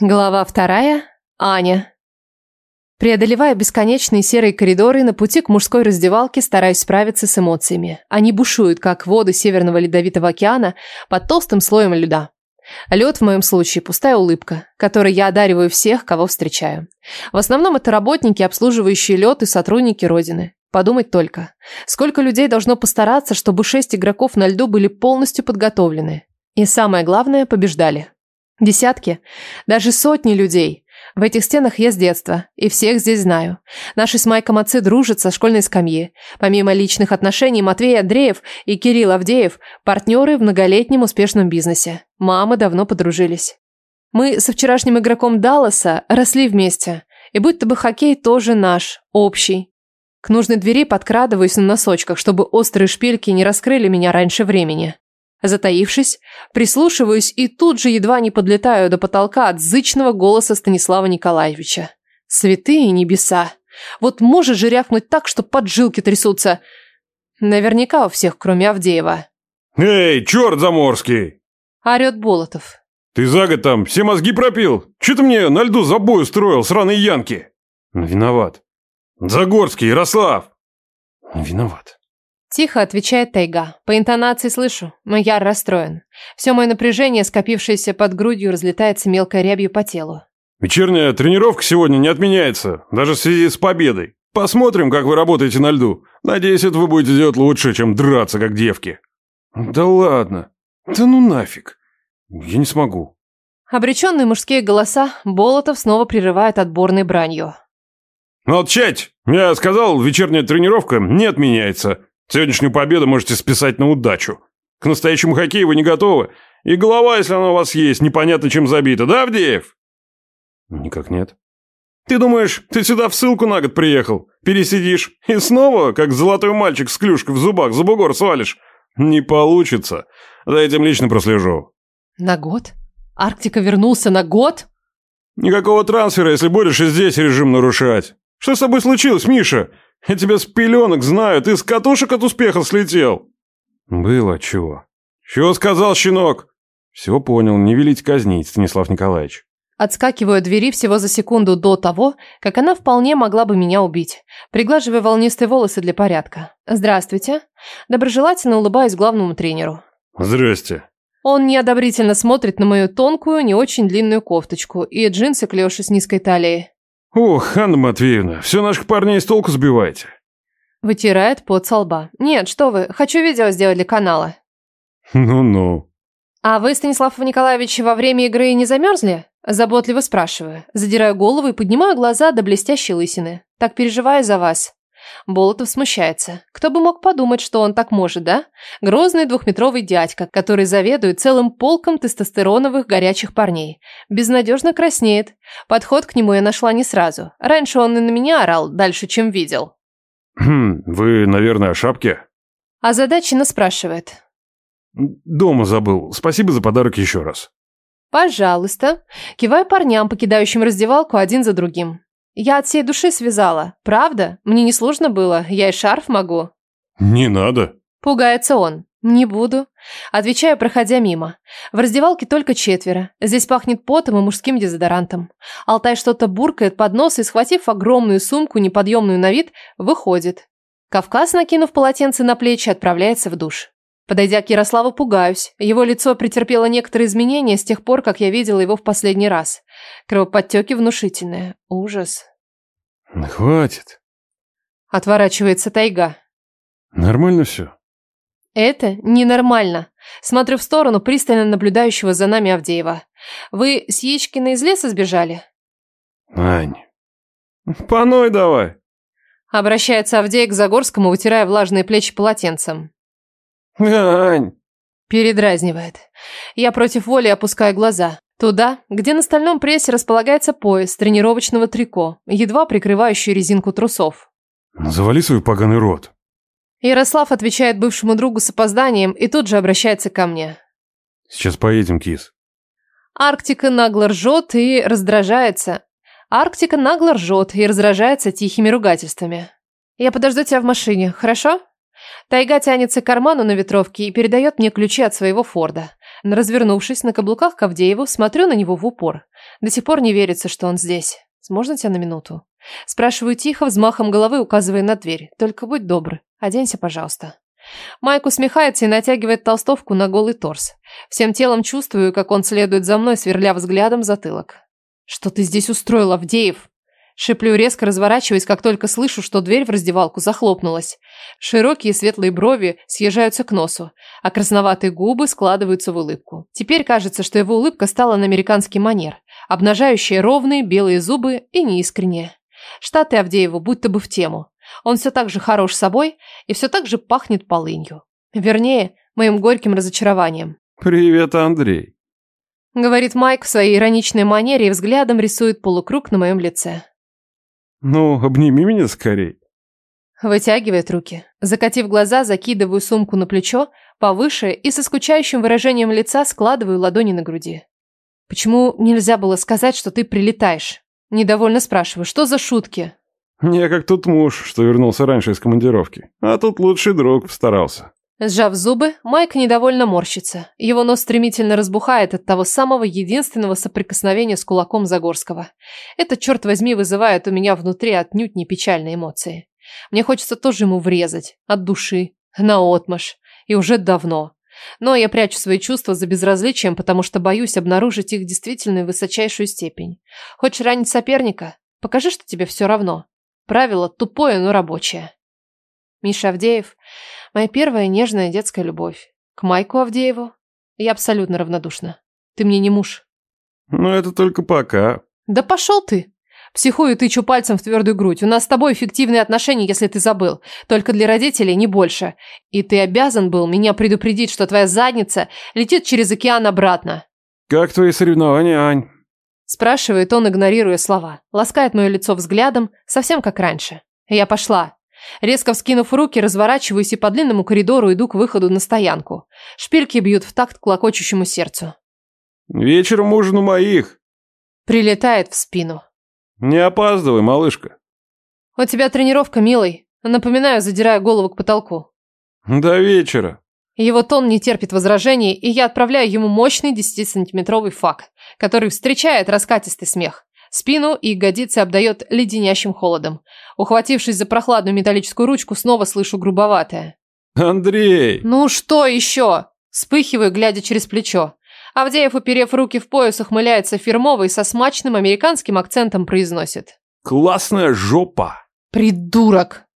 Глава вторая. Аня. Преодолевая бесконечные серые коридоры, на пути к мужской раздевалке стараюсь справиться с эмоциями. Они бушуют, как воды Северного Ледовитого океана под толстым слоем льда. Лед в моем случае пустая улыбка, которой я одариваю всех, кого встречаю. В основном это работники, обслуживающие лед и сотрудники Родины. Подумать только, сколько людей должно постараться, чтобы шесть игроков на льду были полностью подготовлены. И самое главное, побеждали. Десятки, даже сотни людей. В этих стенах я с детства, и всех здесь знаю. Наши с Майком отцы дружат со школьной скамьи. Помимо личных отношений, Матвей Андреев и Кирилл Авдеев – партнеры в многолетнем успешном бизнесе. Мамы давно подружились. Мы со вчерашним игроком Далласа росли вместе. И будь то бы хоккей тоже наш, общий. К нужной двери подкрадываюсь на носочках, чтобы острые шпильки не раскрыли меня раньше времени. Затаившись, прислушиваюсь и тут же едва не подлетаю до потолка от зычного голоса Станислава Николаевича. Святые небеса! Вот можешь же рявкнуть так, что поджилки трясутся. Наверняка у всех, кроме Авдеева. «Эй, черт заморский!» Орет Болотов. «Ты за год там все мозги пропил? Че ты мне на льду забой устроил, сраные янки?» «Виноват». «Загорский, Ярослав!» «Виноват». Тихо отвечает Тайга. По интонации слышу, Маяр расстроен. Все мое напряжение, скопившееся под грудью, разлетается мелкой рябью по телу. Вечерняя тренировка сегодня не отменяется, даже в связи с победой. Посмотрим, как вы работаете на льду. Надеюсь, это вы будете делать лучше, чем драться, как девки. Да ладно. Да ну нафиг. Я не смогу. Обреченные мужские голоса Болотов снова прерывает отборной бранью. Молчать! Я сказал, вечерняя тренировка не отменяется. Сегодняшнюю победу можете списать на удачу. К настоящему хоккею вы не готовы. И голова, если она у вас есть, непонятно чем забита, да, Авдеев? Никак нет. Ты думаешь, ты сюда в ссылку на год приехал? Пересидишь и снова, как золотой мальчик с клюшкой в зубах, за бугор свалишь? Не получится. За этим лично прослежу. На год? Арктика вернулся на год? Никакого трансфера, если будешь и здесь режим нарушать. Что с тобой случилось, Миша? Я тебя с пеленок знаю, ты с катушек от успеха слетел. Было чего. Чего сказал щенок? Все понял, не велить казнить, Станислав Николаевич. Отскакиваю от двери всего за секунду до того, как она вполне могла бы меня убить. Приглаживая волнистые волосы для порядка. Здравствуйте. Доброжелательно улыбаюсь главному тренеру. Здрасте. Он неодобрительно смотрит на мою тонкую, не очень длинную кофточку и джинсы клёши с низкой талией. «Ох, Анна Матвеевна, все наших парней с толку сбиваете». Вытирает пот со лба. «Нет, что вы, хочу видео сделать для канала». «Ну-ну». «А вы, Станислав Николаевич, во время игры не замерзли?» Заботливо спрашиваю. Задираю голову и поднимаю глаза до блестящей лысины. Так переживаю за вас. Болотов смущается. Кто бы мог подумать, что он так может, да? Грозный двухметровый дядька, который заведует целым полком тестостероновых горячих парней. Безнадежно краснеет. Подход к нему я нашла не сразу. Раньше он и на меня орал дальше, чем видел. «Хм, вы, наверное, о шапке?» Озадаченно спрашивает. «Дома забыл. Спасибо за подарок еще раз». «Пожалуйста». Киваю парням, покидающим раздевалку один за другим. Я от всей души связала. Правда? Мне не сложно было. Я и шарф могу. Не надо. Пугается он. Не буду. Отвечаю, проходя мимо. В раздевалке только четверо. Здесь пахнет потом и мужским дезодорантом. Алтай что-то буркает под нос и, схватив огромную сумку, неподъемную на вид, выходит. Кавказ, накинув полотенце на плечи, отправляется в душ. Подойдя к Ярославу, пугаюсь. Его лицо претерпело некоторые изменения с тех пор, как я видела его в последний раз. Кровоподтеки внушительные. Ужас. Хватит. Отворачивается тайга. Нормально все? Это ненормально. Смотрю в сторону пристально наблюдающего за нами Авдеева. Вы с Яичкина из леса сбежали? Ань, паной давай. Обращается Авдей к Загорскому, вытирая влажные плечи полотенцем. Ань. Передразнивает. Я против воли опускаю глаза. Туда, где на стальном прессе располагается пояс тренировочного трико, едва прикрывающий резинку трусов. Завали свой поганый рот. Ярослав отвечает бывшему другу с опозданием и тут же обращается ко мне. Сейчас поедем, кис. Арктика нагло ржет и раздражается. Арктика нагло ржет и раздражается тихими ругательствами. Я подожду тебя в машине, хорошо? Тайга тянется к карману на ветровке и передает мне ключи от своего Форда. Развернувшись на каблуках к Авдееву, смотрю на него в упор. До сих пор не верится, что он здесь. Можно тебя на минуту? Спрашиваю тихо, взмахом головы указывая на дверь. Только будь добр, оденься, пожалуйста. Майк усмехается и натягивает толстовку на голый торс. Всем телом чувствую, как он следует за мной, сверля взглядом затылок. «Что ты здесь устроил, Авдеев?» Шиплю резко, разворачиваясь, как только слышу, что дверь в раздевалку захлопнулась. Широкие светлые брови съезжаются к носу, а красноватые губы складываются в улыбку. Теперь кажется, что его улыбка стала на американский манер, обнажающая ровные белые зубы и неискренняя. Штаты Авдеева будто бы в тему. Он все так же хорош собой и все так же пахнет полынью. Вернее, моим горьким разочарованием. «Привет, Андрей», — говорит Майк в своей ироничной манере и взглядом рисует полукруг на моем лице. «Ну, обними меня скорей». Вытягивает руки. Закатив глаза, закидываю сумку на плечо, повыше и со скучающим выражением лица складываю ладони на груди. «Почему нельзя было сказать, что ты прилетаешь?» Недовольно спрашиваю, что за шутки? «Я как тут муж, что вернулся раньше из командировки. А тут лучший друг постарался». Сжав зубы, Майк недовольно морщится. Его нос стремительно разбухает от того самого единственного соприкосновения с кулаком Загорского. Это, черт возьми, вызывает у меня внутри отнюдь не печальные эмоции. Мне хочется тоже ему врезать. От души. Наотмашь. И уже давно. Но я прячу свои чувства за безразличием, потому что боюсь обнаружить их действительно высочайшую степень. Хочешь ранить соперника? Покажи, что тебе все равно. Правило тупое, но рабочее. Миша Авдеев – моя первая нежная детская любовь. К Майку Авдееву я абсолютно равнодушна. Ты мне не муж. Ну, это только пока. Да пошел ты. Психую тычу пальцем в твердую грудь. У нас с тобой эффективные отношения, если ты забыл. Только для родителей не больше. И ты обязан был меня предупредить, что твоя задница летит через океан обратно. Как твои соревнования, Ань? Спрашивает он, игнорируя слова. Ласкает мое лицо взглядом, совсем как раньше. Я пошла. Резко вскинув руки, разворачиваюсь и по длинному коридору иду к выходу на стоянку. Шпильки бьют в такт клокочущему сердцу. «Вечером ужин у моих!» Прилетает в спину. «Не опаздывай, малышка!» «У тебя тренировка, милый!» Напоминаю, задирая голову к потолку. «До вечера!» Его тон не терпит возражений, и я отправляю ему мощный 10-сантиметровый фак, который встречает раскатистый смех. Спину и ягодицы обдает леденящим холодом. Ухватившись за прохладную металлическую ручку, снова слышу грубоватое. «Андрей!» «Ну что еще?» Вспыхиваю, глядя через плечо. Авдеев, уперев руки в пояс, ухмыляется фирмово и со смачным американским акцентом произносит. «Классная жопа!» «Придурок!»